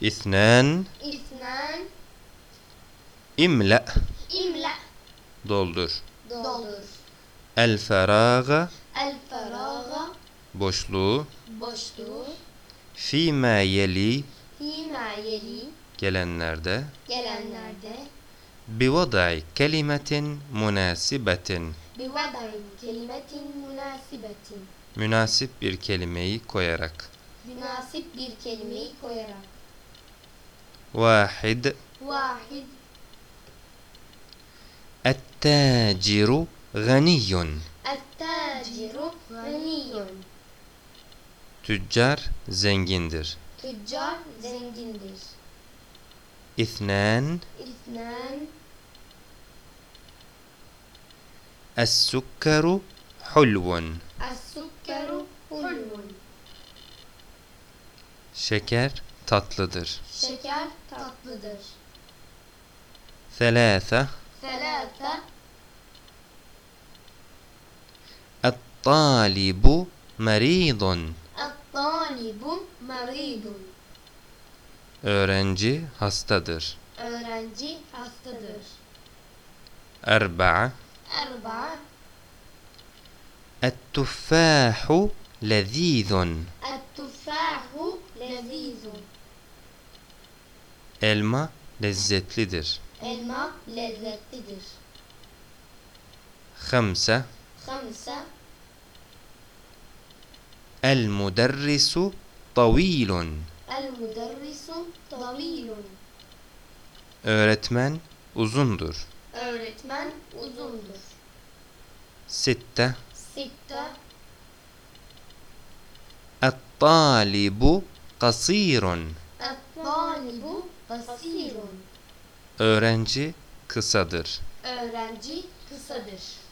İthnan İsnan. imla İmla. doldur. Doldur. El feraga El feraga. boşluğu Boşluğu. fîmâ yeli Fîmâ yeli. gelenlerde Gelenlerde. bivad'i kelimetin münasibetin Bivada'in kelimetin münasibetin. münasip bir kelimeyi koyarak Münasip bir kelimeyi koyarak. واحد. واحد. التاجر غني. التاجر غني. تجار زنجندر تجار زنجندر اثنان. اثنان. السكر حلو. السكر حلو. شكر. tatlıdır. Şeker tatlıdır. Selâse Selâse الطالب مريض الطالب مريض Öğrenci hastadır. Öğrenci hastadır. Erba'a Erba'a التفاح لذيذ التفاح لذيذ elma lezzetlidir Elma lezzetlidir. خمسة Hamsa. المدرس طويل El-müderrisu tavilun. öğretmen uzundur Öğretmen uzundur. ستة Sitte. الطالب قصير El-talibu kasirun. öğrenci kısadır Öğrenci kısadır.